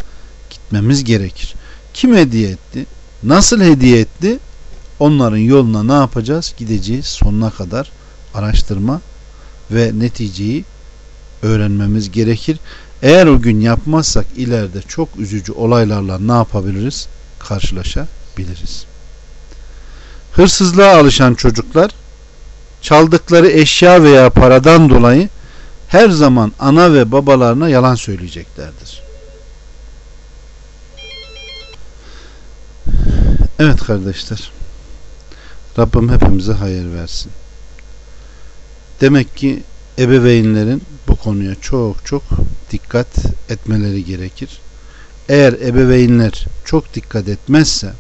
Gitmemiz gerekir. Kim hediye etti? Nasıl hediye etti? Onların yoluna ne yapacağız? Gideceğiz sonuna kadar araştırma ve neticeyi öğrenmemiz gerekir. Eğer o gün yapmazsak ileride çok üzücü olaylarla ne yapabiliriz? Karşılaşabiliriz. Hırsızlığa alışan çocuklar çaldıkları eşya veya paradan dolayı her zaman ana ve babalarına yalan söyleyeceklerdir. Evet kardeşler. Rabbim hepimize hayır versin. Demek ki ebeveynlerin bu konuya çok çok dikkat etmeleri gerekir. Eğer ebeveynler çok dikkat etmezse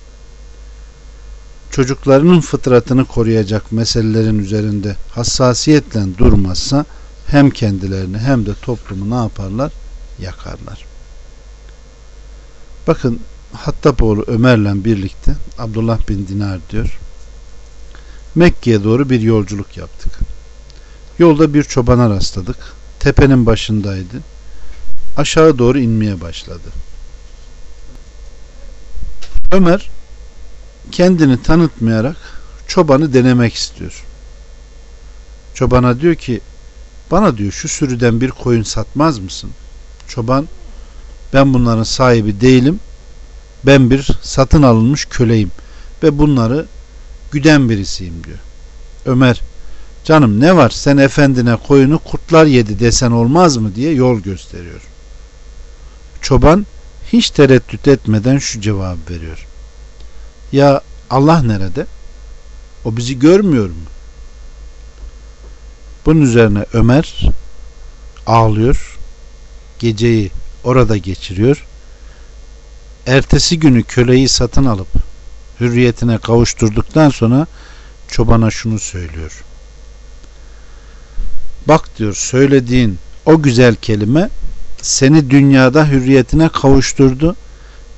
çocuklarının fıtratını koruyacak meselelerin üzerinde hassasiyetle durmazsa hem kendilerini hem de toplumu ne yaparlar? Yakarlar. Bakın Hattapoğlu Ömer'le birlikte Abdullah bin Dinar diyor. Mekke'ye doğru bir yolculuk yaptık. Yolda bir çobana rastladık. Tepenin başındaydı. Aşağı doğru inmeye başladı. Ömer kendini tanıtmayarak çobanı denemek istiyor. Çobana diyor ki bana diyor şu sürüden bir koyun satmaz mısın? Çoban ben bunların sahibi değilim. Ben bir satın alınmış köleyim ve bunları güden birisiyim diyor. Ömer canım ne var sen efendine koyunu kurtlar yedi desen olmaz mı diye yol gösteriyor. Çoban hiç tereddüt etmeden şu cevabı veriyor. Ya Allah nerede? O bizi görmüyor mu? Bunun üzerine Ömer ağlıyor. Geceyi orada geçiriyor. Ertesi günü köleyi satın alıp hürriyetine kavuşturduktan sonra çobana şunu söylüyor. Bak diyor söylediğin o güzel kelime seni dünyada hürriyetine kavuşturdu.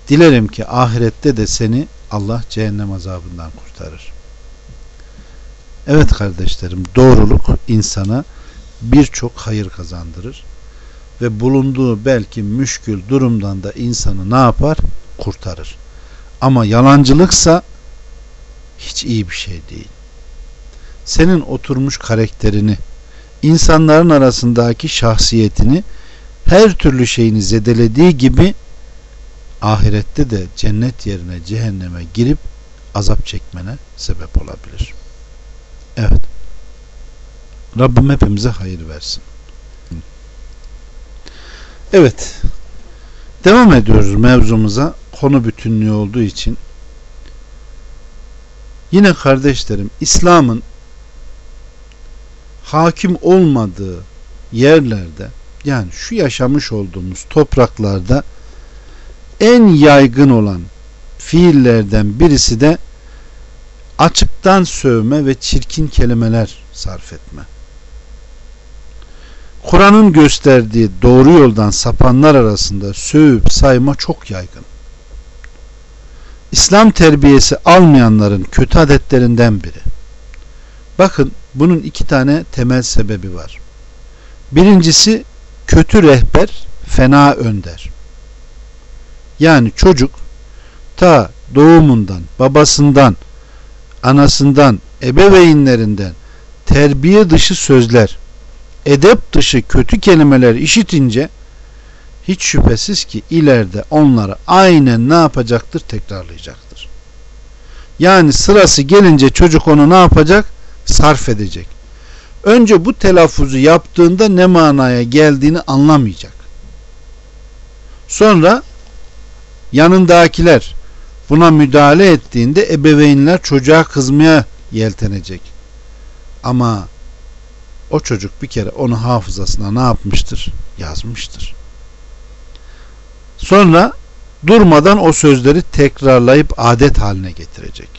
Dilerim ki ahirette de seni Allah cehennem azabından kurtarır. Evet kardeşlerim doğruluk insana birçok hayır kazandırır ve bulunduğu belki müşkül durumdan da insanı ne yapar? Kurtarır. Ama yalancılıksa hiç iyi bir şey değil. Senin oturmuş karakterini, insanların arasındaki şahsiyetini, her türlü şeyini zedelediği gibi ahirette de cennet yerine cehenneme girip azap çekmene sebep olabilir. Evet. Rabbim hepimize hayır versin. Evet. Devam ediyoruz mevzumuza. Konu bütünlüğü olduğu için. Yine kardeşlerim İslam'ın hakim olmadığı yerlerde yani şu yaşamış olduğumuz topraklarda en yaygın olan fiillerden birisi de açıktan sövme ve çirkin kelimeler sarf etme. Kur'an'ın gösterdiği doğru yoldan sapanlar arasında sövüp sayma çok yaygın. İslam terbiyesi almayanların kötü adetlerinden biri. Bakın bunun iki tane temel sebebi var. Birincisi kötü rehber, fena önder. Yani çocuk ta doğumundan, babasından, anasından, ebeveynlerinden terbiye dışı sözler, edep dışı kötü kelimeler işitince hiç şüphesiz ki ileride onları aynen ne yapacaktır? Tekrarlayacaktır. Yani sırası gelince çocuk onu ne yapacak? Sarf edecek. Önce bu telaffuzu yaptığında ne manaya geldiğini anlamayacak. Sonra yanındakiler buna müdahale ettiğinde ebeveynler çocuğa kızmaya yeltenecek. Ama o çocuk bir kere onu hafızasına ne yapmıştır? Yazmıştır. Sonra durmadan o sözleri tekrarlayıp adet haline getirecek.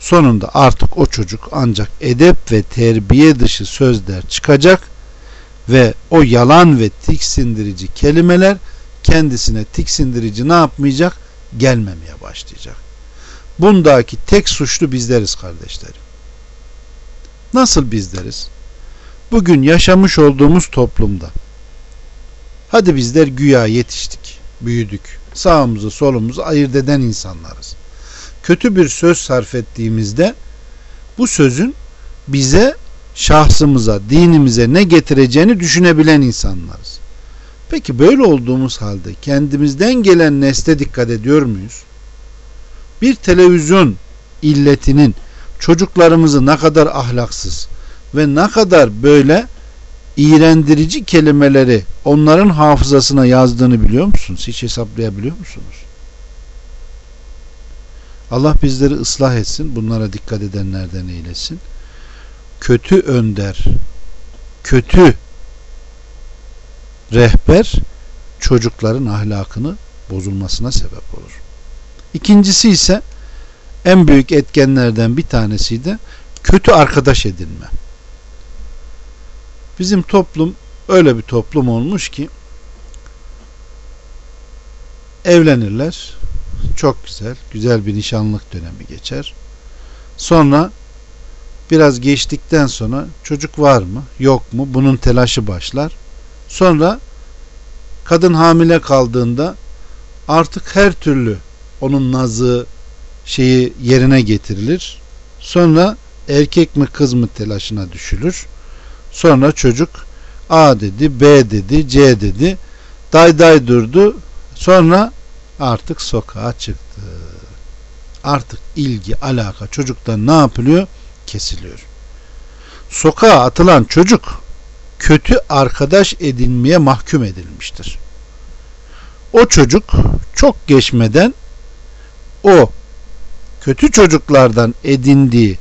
Sonunda artık o çocuk ancak edep ve terbiye dışı sözler çıkacak ve o yalan ve tiksindirici kelimeler kendisine tiksindirici ne yapmayacak? Gelmemeye başlayacak. Bundaki tek suçlu bizleriz kardeşlerim. Nasıl bizleriz? bugün yaşamış olduğumuz toplumda hadi bizler güya yetiştik, büyüdük. Sağımızı solumuzu ayırt eden insanlarız. Kötü bir söz sarf ettiğimizde bu sözün bize şahsımıza, dinimize ne getireceğini düşünebilen insanlarız. Peki böyle olduğumuz halde kendimizden gelen nesle dikkat ediyor muyuz? Bir televizyon illetinin çocuklarımızı ne kadar ahlaksız ve ne kadar böyle iğrendirici kelimeleri onların hafızasına yazdığını biliyor musunuz? Hiç hesaplayabiliyor musunuz? Allah bizleri ıslah etsin. Bunlara dikkat edenlerden eylesin. Kötü önder, kötü rehber çocukların ahlakını bozulmasına sebep olur. İkincisi ise en büyük etkenlerden bir tanesi de kötü arkadaş edinme. Bizim toplum öyle bir toplum olmuş ki evlenirler. Çok güzel, güzel bir nişanlık dönemi geçer. Sonra biraz geçtikten sonra çocuk var mı, yok mu? Bunun telaşı başlar. Sonra kadın hamile kaldığında artık her türlü onun nazı şeyi yerine getirilir. Sonra erkek mi kız mı telaşına düşülür. Sonra çocuk A dedi, B dedi, C dedi. Day day durdu. Sonra artık sokağa çıktı. Artık ilgi, alaka çocuktan ne yapılıyor? Kesiliyor. Sokağa atılan çocuk kötü arkadaş edinmeye mahkum edilmiştir. O çocuk çok geçmeden o kötü çocuklardan edindiği,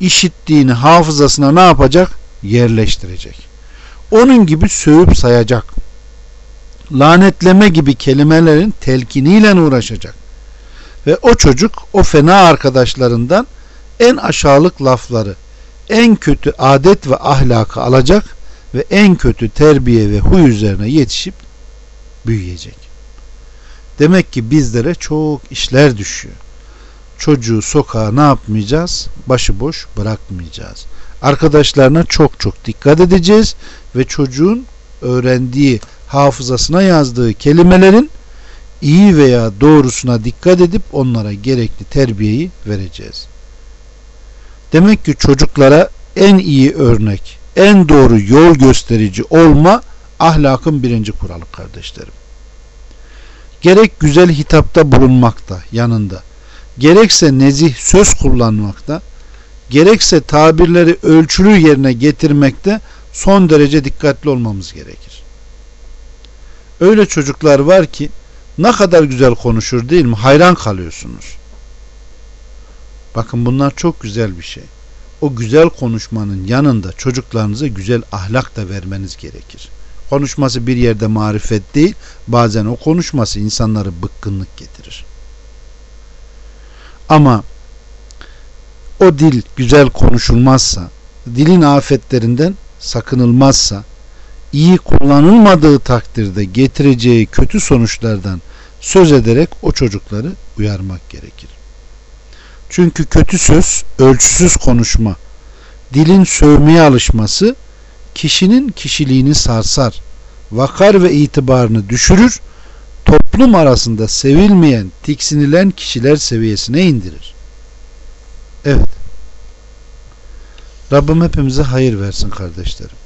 işittiğini hafızasına ne yapacak? Yerleştirecek. Onun gibi sövüp sayacak. Lanetleme gibi kelimelerin telkiniyle uğraşacak. Ve o çocuk o fena arkadaşlarından en aşağılık lafları, en kötü adet ve ahlakı alacak ve en kötü terbiye ve huy üzerine yetişip büyüyecek. Demek ki bizlere çok işler düşüyor. Çocuğu sokağa ne yapmayacağız? Başıboş bırakmayacağız. Arkadaşlarına çok çok dikkat edeceğiz ve çocuğun öğrendiği, hafızasına yazdığı kelimelerin iyi veya doğrusuna dikkat edip onlara gerekli terbiyeyi vereceğiz. Demek ki çocuklara en iyi örnek, en doğru yol gösterici olma ahlakın birinci kuralı kardeşlerim. Gerek güzel hitapta bulunmakta yanında, gerekse nezih söz kullanmakta, gerekse tabirleri ölçülü yerine getirmekte son derece dikkatli olmamız gerekir. Öyle çocuklar var ki ne kadar güzel konuşur değil mi? Hayran kalıyorsunuz. Bakın bunlar çok güzel bir şey o güzel konuşmanın yanında çocuklarınıza güzel ahlak da vermeniz gerekir. Konuşması bir yerde marifet değil, bazen o konuşması insanları bıkkınlık getirir. Ama o dil güzel konuşulmazsa, dilin afetlerinden sakınılmazsa, iyi kullanılmadığı takdirde getireceği kötü sonuçlardan söz ederek o çocukları uyarmak gerekir. Çünkü kötü söz, ölçüsüz konuşma, dilin sövmeye alışması kişinin kişiliğini sarsar, vakar ve itibarını düşürür, toplum arasında sevilmeyen, tiksinilen kişiler seviyesine indirir. Evet. Rabbim hepimize hayır versin kardeşlerim.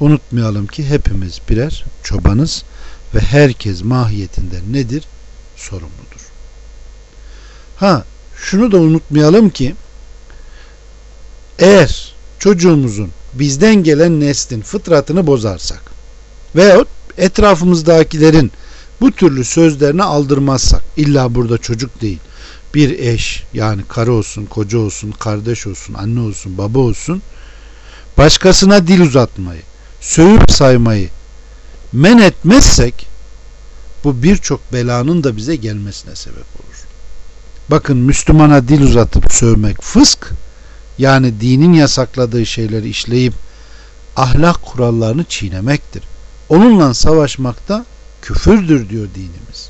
Unutmayalım ki hepimiz birer çobanız ve herkes mahiyetinden nedir? Sorumludur. Ha şunu da unutmayalım ki eğer çocuğumuzun bizden gelen neslin fıtratını bozarsak veyahut etrafımızdakilerin bu türlü sözlerini aldırmazsak illa burada çocuk değil bir eş yani karı olsun koca olsun kardeş olsun anne olsun baba olsun başkasına dil uzatmayı sövüp saymayı men etmezsek bu birçok belanın da bize gelmesine sebep olur. Bakın Müslümana dil uzatıp sövmek fısk yani dinin yasakladığı şeyleri işleyip ahlak kurallarını çiğnemektir. Onunla savaşmakta küfürdür diyor dinimiz.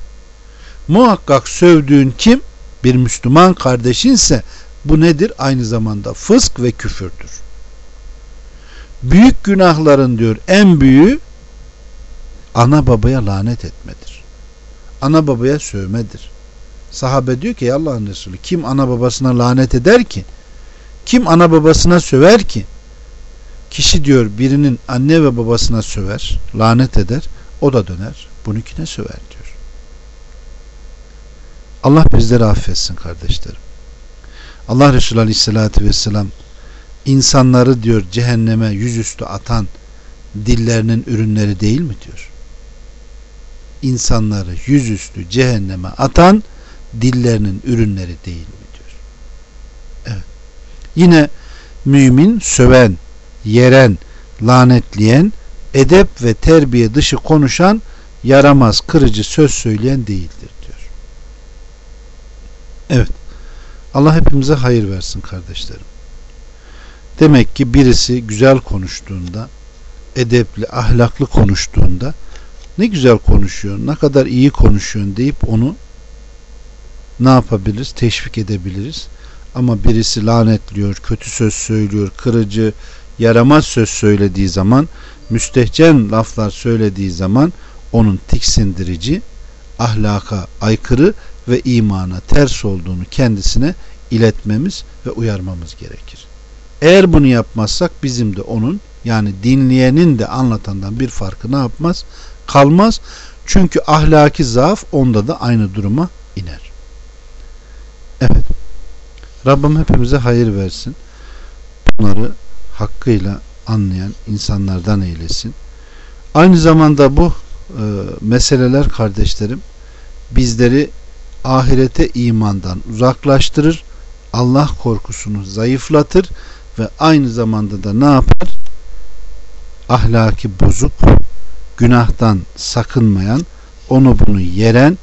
Muhakkak sövdüğün kim? Bir Müslüman kardeşinse bu nedir? Aynı zamanda fısk ve küfürdür. büyük günahların diyor en büyüğü ana babaya lanet etmedir. Ana babaya sövmedir. Sahabe diyor ki Allah'ın Resulü kim ana babasına lanet eder ki? Kim ana babasına söver ki? Kişi diyor birinin anne ve babasına söver, lanet eder, o da döner, bununkine söver diyor. Allah bizleri affetsin kardeşlerim. Allah Resulü Aleyhisselatü Vesselam insanları diyor cehenneme yüzüstü atan dillerinin ürünleri değil mi diyor. İnsanları yüzüstü cehenneme atan dillerinin ürünleri değil mi diyor. Evet. Yine mümin söven, yeren, lanetleyen, edep ve terbiye dışı konuşan, yaramaz, kırıcı söz söyleyen değildir. Evet. Allah hepimize hayır versin kardeşlerim. Demek ki birisi güzel konuştuğunda, edepli, ahlaklı konuştuğunda ne güzel konuşuyor, ne kadar iyi konuşuyorsun deyip onu ne yapabiliriz? Teşvik edebiliriz. Ama birisi lanetliyor, kötü söz söylüyor, kırıcı, yaramaz söz söylediği zaman, müstehcen laflar söylediği zaman onun tiksindirici, ahlaka aykırı ve imana ters olduğunu kendisine iletmemiz ve uyarmamız gerekir. Eğer bunu yapmazsak bizim de onun yani dinleyenin de anlatandan bir farkı ne yapmaz? Kalmaz. Çünkü ahlaki zaaf onda da aynı duruma iner. Evet. Rabbim hepimize hayır versin. Bunları hakkıyla anlayan insanlardan eylesin. Aynı zamanda bu e, meseleler kardeşlerim bizleri ahirete imandan uzaklaştırır. Allah korkusunu zayıflatır ve aynı zamanda da ne yapar? Ahlaki bozuk, günahtan sakınmayan, onu bunu yeren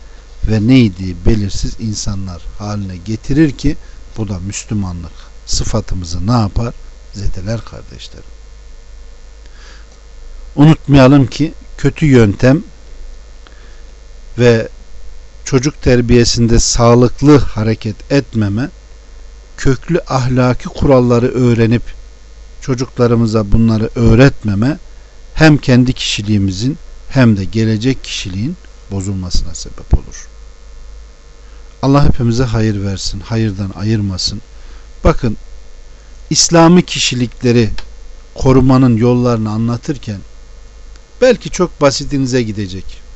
ve neydi belirsiz insanlar haline getirir ki bu da Müslümanlık sıfatımızı ne yapar? Zedeler kardeşlerim. Unutmayalım ki kötü yöntem ve çocuk terbiyesinde sağlıklı hareket etmeme, köklü ahlaki kuralları öğrenip çocuklarımıza bunları öğretmeme hem kendi kişiliğimizin hem de gelecek kişiliğin bozulmasına sebep olur. Allah hepimize hayır versin, hayırdan ayırmasın. Bakın İslami kişilikleri korumanın yollarını anlatırken belki çok basitinize gidecek.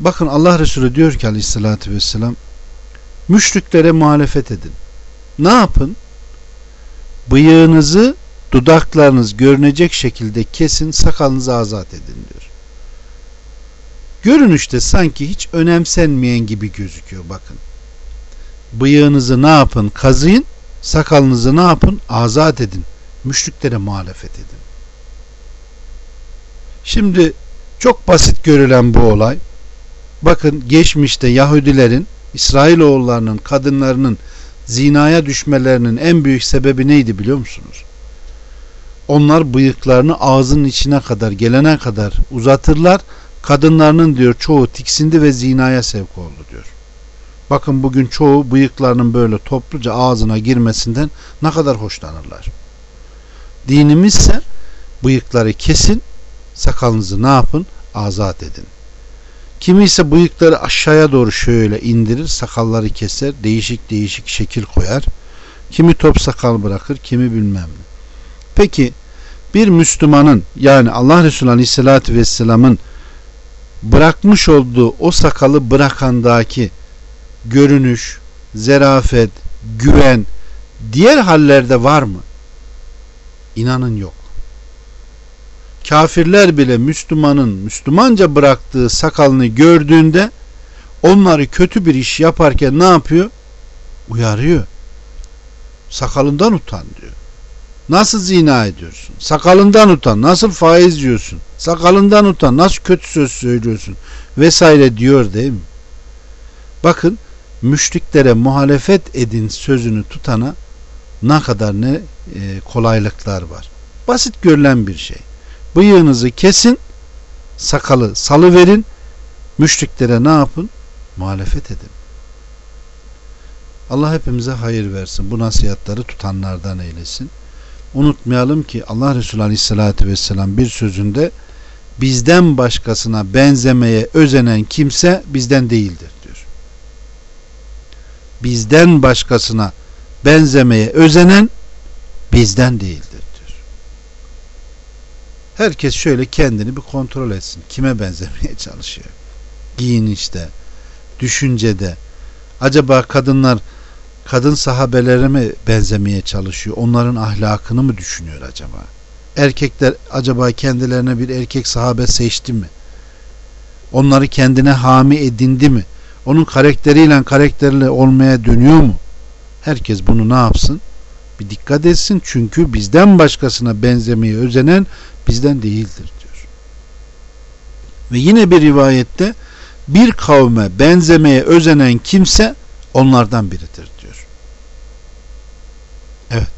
Bakın Allah Resulü diyor ki aleyhissalatü vesselam müşriklere muhalefet edin. Ne yapın? Bıyığınızı dudaklarınız görünecek şekilde kesin sakalınızı azat edin diyor. Görünüşte sanki hiç önemsenmeyen gibi gözüküyor bakın. Bıyığınızı ne yapın? Kazıyın. Sakalınızı ne yapın? Azat edin. Müşriklere muhalefet edin. Şimdi çok basit görülen bu olay. Bakın geçmişte Yahudilerin İsrailoğullarının kadınlarının zinaya düşmelerinin en büyük sebebi neydi biliyor musunuz? Onlar bıyıklarını ağzının içine kadar gelene kadar uzatırlar kadınlarının diyor çoğu tiksindi ve zinaya sevk oldu diyor. Bakın bugün çoğu bıyıklarının böyle topluca ağzına girmesinden ne kadar hoşlanırlar. Dinimizse bıyıkları kesin, sakalınızı ne yapın? Azat edin. Kimi ise bıyıkları aşağıya doğru şöyle indirir, sakalları keser, değişik değişik şekil koyar. Kimi top sakal bırakır, kimi bilmem ne. Peki bir Müslümanın yani Allah Resulü Aleyhisselatü Vesselam'ın bırakmış olduğu o sakalı bırakandaki görünüş, zerafet, güven diğer hallerde var mı? İnanın yok. Kafirler bile Müslümanın Müslümanca bıraktığı sakalını gördüğünde onları kötü bir iş yaparken ne yapıyor? Uyarıyor. Sakalından utan diyor. Nasıl zina ediyorsun? Sakalından utan. Nasıl faiz yiyorsun? Sakalından utan. Nasıl kötü söz söylüyorsun? Vesaire diyor değil mi? Bakın müşriklere muhalefet edin sözünü tutana ne kadar ne e, kolaylıklar var. Basit görülen bir şey. Bıyığınızı kesin, sakalı salı verin, müşriklere ne yapın? Muhalefet edin. Allah hepimize hayır versin. Bu nasihatları tutanlardan eylesin. unutmayalım ki Allah Resulü Aleyhisselatü Vesselam bir sözünde bizden başkasına benzemeye özenen kimse bizden değildir diyor. Bizden başkasına benzemeye özenen bizden değildir. Herkes şöyle kendini bir kontrol etsin. Kime benzemeye çalışıyor? Giyinişte, düşüncede. Acaba kadınlar kadın sahabelere mi benzemeye çalışıyor? Onların ahlakını mı düşünüyor acaba? Erkekler acaba kendilerine bir erkek sahabe seçti mi? Onları kendine hami edindi mi? Onun karakteriyle karakterli olmaya dönüyor mu? Herkes bunu ne yapsın? Bir dikkat etsin çünkü bizden başkasına benzemeye özenen bizden değildir diyor. Ve yine bir rivayette bir kavme benzemeye özenen kimse onlardan biridir diyor. Evet.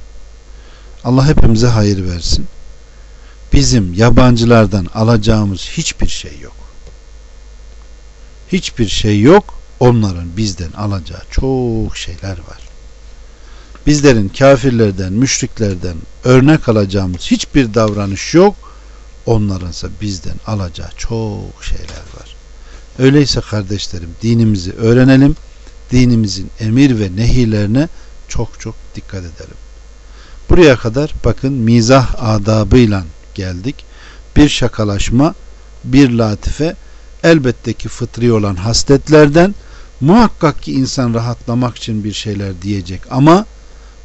Allah hepimize hayır versin. Bizim yabancılardan alacağımız hiçbir şey yok. Hiçbir şey yok. Onların bizden alacağı çok şeyler var. Bizlerin kafirlerden, müşriklerden örnek alacağımız hiçbir davranış yok. Onlarınsa bizden alacağı çok şeyler var. Öyleyse kardeşlerim dinimizi öğrenelim. Dinimizin emir ve nehilerine çok çok dikkat edelim. Buraya kadar bakın mizah adabıyla geldik. Bir şakalaşma, bir latife, elbette ki fıtri olan hasletlerden muhakkak ki insan rahatlamak için bir şeyler diyecek ama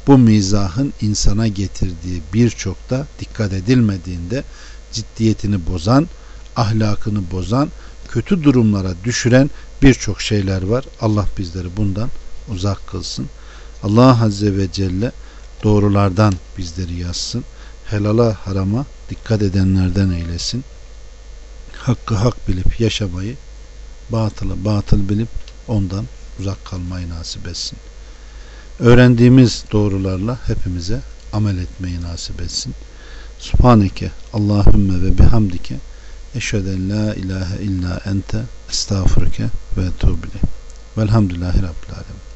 bu mizahın insana getirdiği birçok da dikkat edilmediğinde ciddiyetini bozan, ahlakını bozan, kötü durumlara düşüren birçok şeyler var. Allah bizleri bundan uzak kılsın. Allah Azze ve Celle doğrulardan bizleri yazsın. Helala harama dikkat edenlerden eylesin. Hakkı hak bilip yaşamayı, batılı batıl bilip ondan uzak kalmayı nasip etsin. Öğrendiğimiz doğrularla hepimize amel etmeyi nasip etsin. Subhaneke Allahümme ve bihamdike eşheden la ilahe illa ente estağfurke ve etubile. Velhamdülillahi Rabbil Alemin.